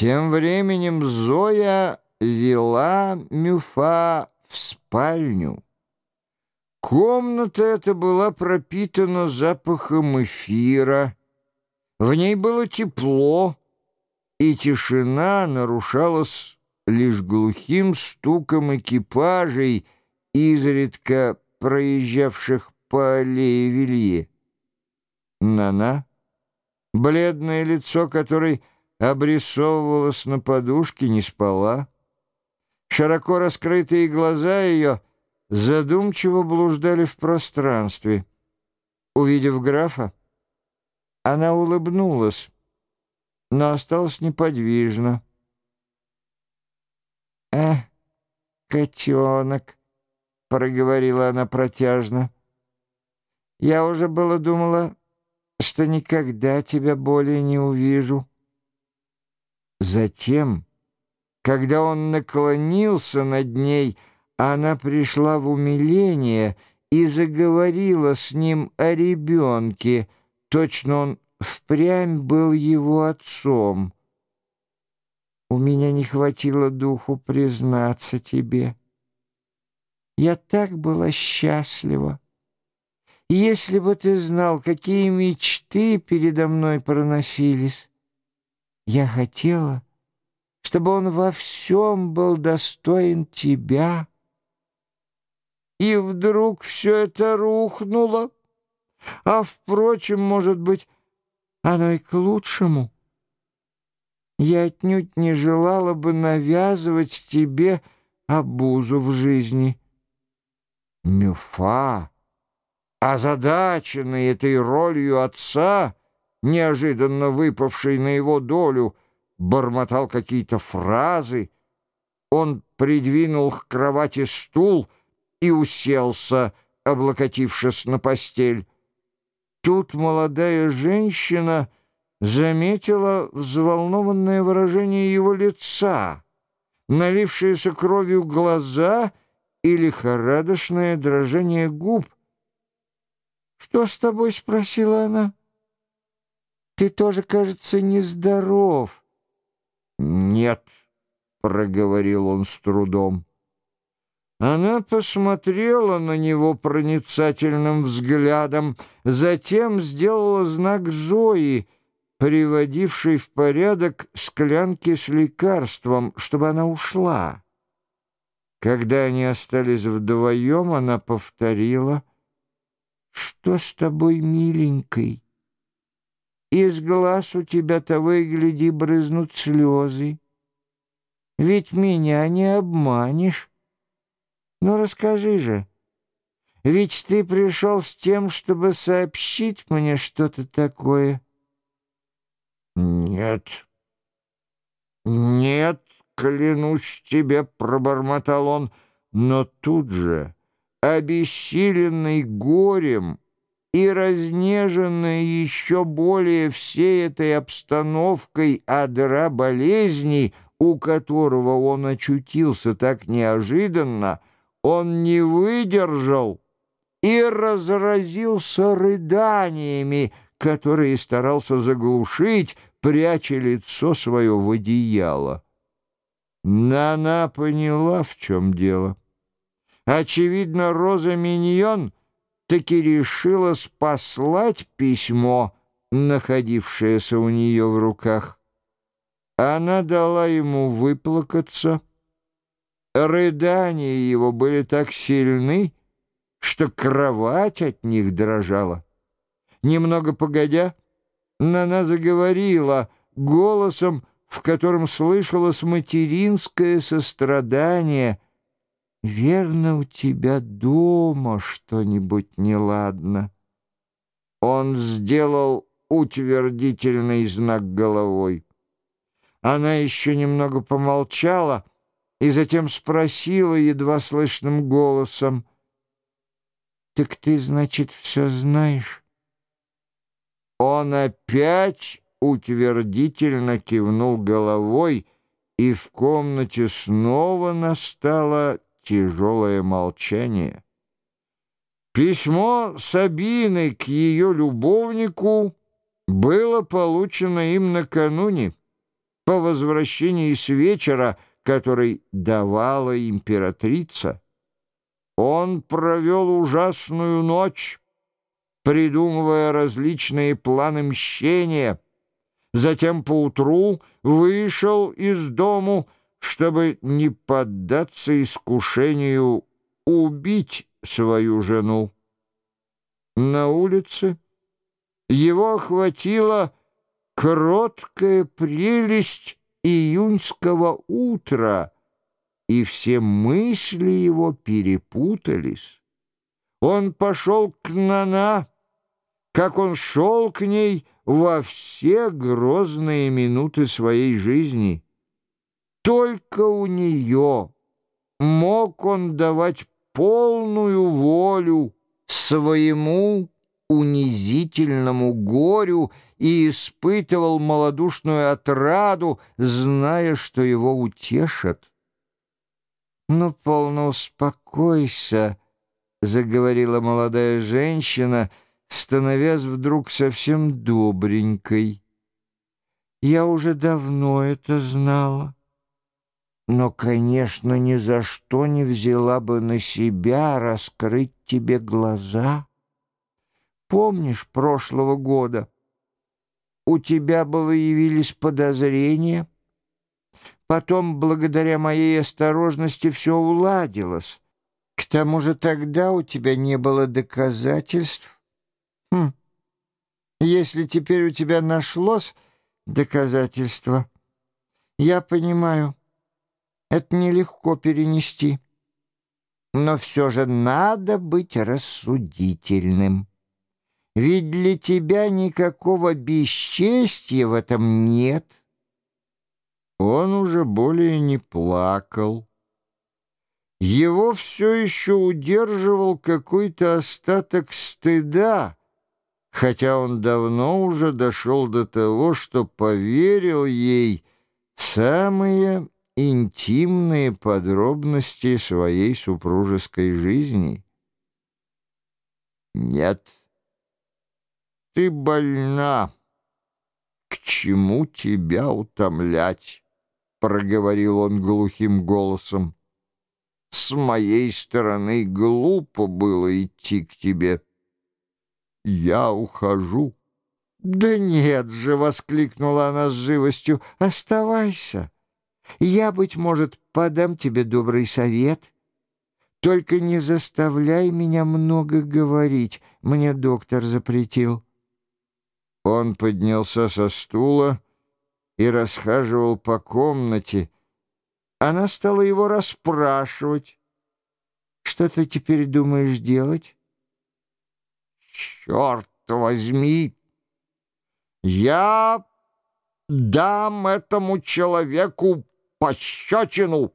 Тем временем Зоя вела Мюфа в спальню. Комната эта была пропитана запахом эфира. В ней было тепло, и тишина нарушалась лишь глухим стуком экипажей, изредка проезжавших по аллее Вилье. Нана, бледное лицо которой обрисовывалось на подушке, не спала. Широко раскрытые глаза ее задумчиво блуждали в пространстве. Увидев графа, она улыбнулась, но осталась неподвижна. «Эх, котенок!» — проговорила она протяжно. «Я уже было думала, что никогда тебя более не увижу». Затем, когда он наклонился над ней, она пришла в умиление и заговорила с ним о ребенке. Точно он впрямь был его отцом. У меня не хватило духу признаться тебе. Я так была счастлива. Если бы ты знал, какие мечты передо мной проносились. Я хотела, чтобы он во всем был достоин тебя. И вдруг все это рухнуло. А, впрочем, может быть, оно и к лучшему. Я отнюдь не желала бы навязывать тебе обузу в жизни. Мюфа, озадаченный этой ролью отца, неожиданно выпавший на его долю, бормотал какие-то фразы. Он придвинул к кровати стул и уселся, облокотившись на постель. Тут молодая женщина заметила взволнованное выражение его лица, налившиеся кровью глаза и лихорадочное дрожание губ. «Что с тобой?» — спросила она. Ты тоже, кажется, нездоров. Нет, проговорил он с трудом. Она посмотрела на него проницательным взглядом, затем сделала знак Зои, приводившей в порядок склянки с лекарством, чтобы она ушла. Когда они остались вдвоем, она повторила, «Что с тобой, миленькой?» Из глаз у тебя того и гляди брызнут слезы. Ведь меня не обманешь. Ну, расскажи же. Ведь ты пришел с тем, чтобы сообщить мне что-то такое. Нет. Нет, клянусь тебе, пробормотал он, но тут же, обессиленный горем, и разнеженная еще более всей этой обстановкой адра болезни, у которого он очутился так неожиданно, он не выдержал и разразился рыданиями, которые старался заглушить, пряча лицо свое в одеяло. Нана поняла, в чем дело. Очевидно, Роза Миньон — таки решила спаслать письмо, находившееся у нее в руках. Она дала ему выплакаться. Рыдания его были так сильны, что кровать от них дрожала. Немного погодя, Нана заговорила голосом, в котором слышалось материнское сострадание — Верно, у тебя дома что-нибудь неладно. Он сделал утвердительный знак головой. Она еще немного помолчала и затем спросила едва слышным голосом, «Так ты, значит, все знаешь?» Он опять утвердительно кивнул головой, и в комнате снова настала тяжелое молчание. Письмо Сабины к ее любовнику было получено им накануне. по возвращении с вечера, который давала императрица. Он провел ужасную ночь, придумывая различные планы мщения. Затем поутру вышел из дому, чтобы не поддаться искушению убить свою жену. На улице его охватила кроткая прелесть июньского утра, и все мысли его перепутались. Он пошел к Нана, как он шел к ней во все грозные минуты своей жизни. Только у нее мог он давать полную волю своему унизительному горю и испытывал малодушную отраду, зная, что его утешат. «Ну, полно успокойся», — заговорила молодая женщина, становясь вдруг совсем добренькой. «Я уже давно это знала» но, конечно, ни за что не взяла бы на себя раскрыть тебе глаза. Помнишь прошлого года? У тебя было явились подозрения. Потом, благодаря моей осторожности, все уладилось. К тому же тогда у тебя не было доказательств. Хм. Если теперь у тебя нашлось доказательство, я понимаю, это нелегко перенести. Но все же надо быть рассудительным. Ведь для тебя никакого бесчестия в этом нет. Он уже более не плакал. Его все еще удерживал какой-то остаток стыда, хотя он давно уже дошел до того, что поверил ей самые интимные подробности своей супружеской жизни. Нет, ты больна. К чему тебя утомлять? Проговорил он глухим голосом. С моей стороны глупо было идти к тебе. Я ухожу. «Да нет же!» — воскликнула она с живостью. «Оставайся. Я, быть может, подам тебе добрый совет. Только не заставляй меня много говорить. Мне доктор запретил». Он поднялся со стула и расхаживал по комнате. Она стала его расспрашивать. «Что ты теперь думаешь делать?» «Черт возьми! Я дам этому человеку пощечину!»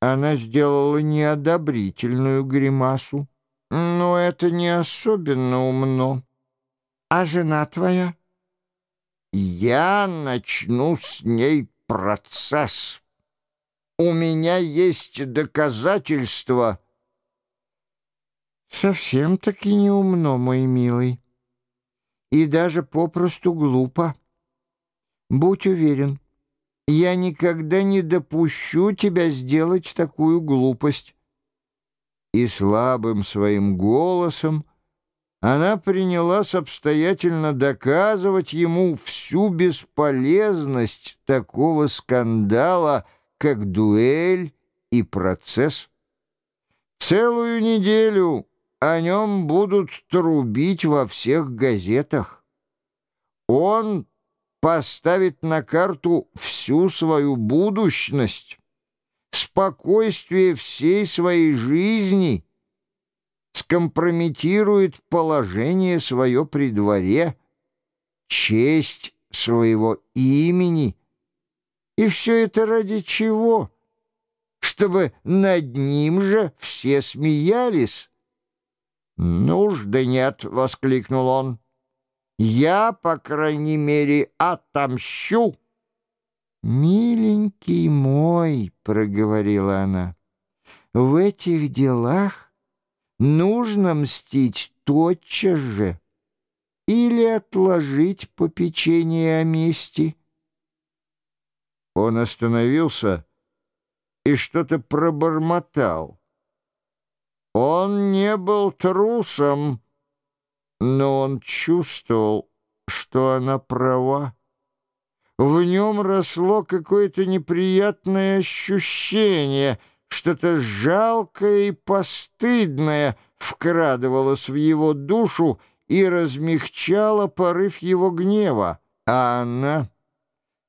Она сделала неодобрительную гримасу. «Но это не особенно умно. А жена твоя?» «Я начну с ней процесс. У меня есть доказательства». «Совсем-таки не умно, мой милый. И даже попросту глупо. Будь уверен, я никогда не допущу тебя сделать такую глупость». И слабым своим голосом она принялась обстоятельно доказывать ему всю бесполезность такого скандала, как дуэль и процесс. Целую неделю о нем будут трубить во всех газетах. Он поставит на карту всю свою будущность, спокойствие всей своей жизни, скомпрометирует положение свое при дворе, честь своего имени. И все это ради чего? Чтобы над ним же все смеялись. «Нужды нет!» — воскликнул он. Я, по крайней мере, отомщу. «Миленький мой», — проговорила она, — «в этих делах нужно мстить тотчас же или отложить попечение о мести». Он остановился и что-то пробормотал. Он не был трусом, но он чувствовал, что она права. В нем росло какое-то неприятное ощущение, что-то жалкое и постыдное вкрадывалось в его душу и размягчало порыв его гнева, а она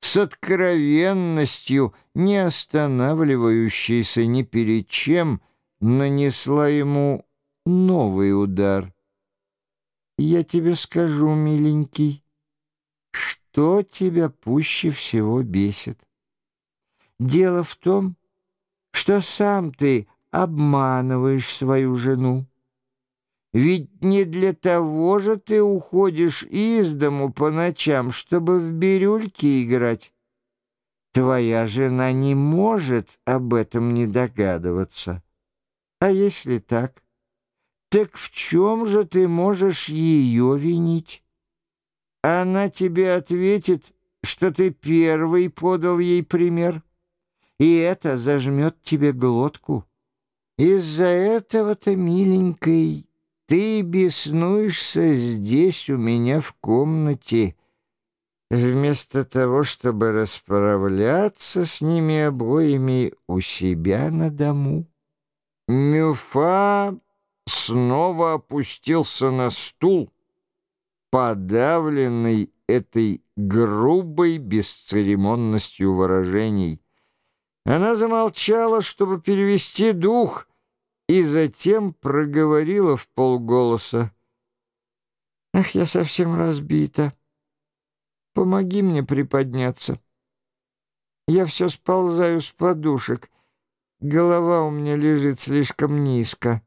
с откровенностью, не останавливающейся ни перед чем, нанесла ему новый удар. «Я тебе скажу, миленький, что тебя пуще всего бесит. Дело в том, что сам ты обманываешь свою жену. Ведь не для того же ты уходишь из дому по ночам, чтобы в бирюльки играть. Твоя жена не может об этом не догадываться. А если так, так в чем же ты можешь ее винить? Она тебе ответит, что ты первый подал ей пример, и это зажмет тебе глотку. Из-за этого-то, миленькой, ты беснуешься здесь у меня в комнате, вместо того, чтобы расправляться с ними обоими у себя на дому. Мюфа снова опустился на стул, подавленный этой грубой бесцеремонностью выражений. Она замолчала, чтобы перевести дух — и затем проговорила в полголоса. «Ах, я совсем разбита. Помоги мне приподняться. Я все сползаю с подушек. Голова у меня лежит слишком низко».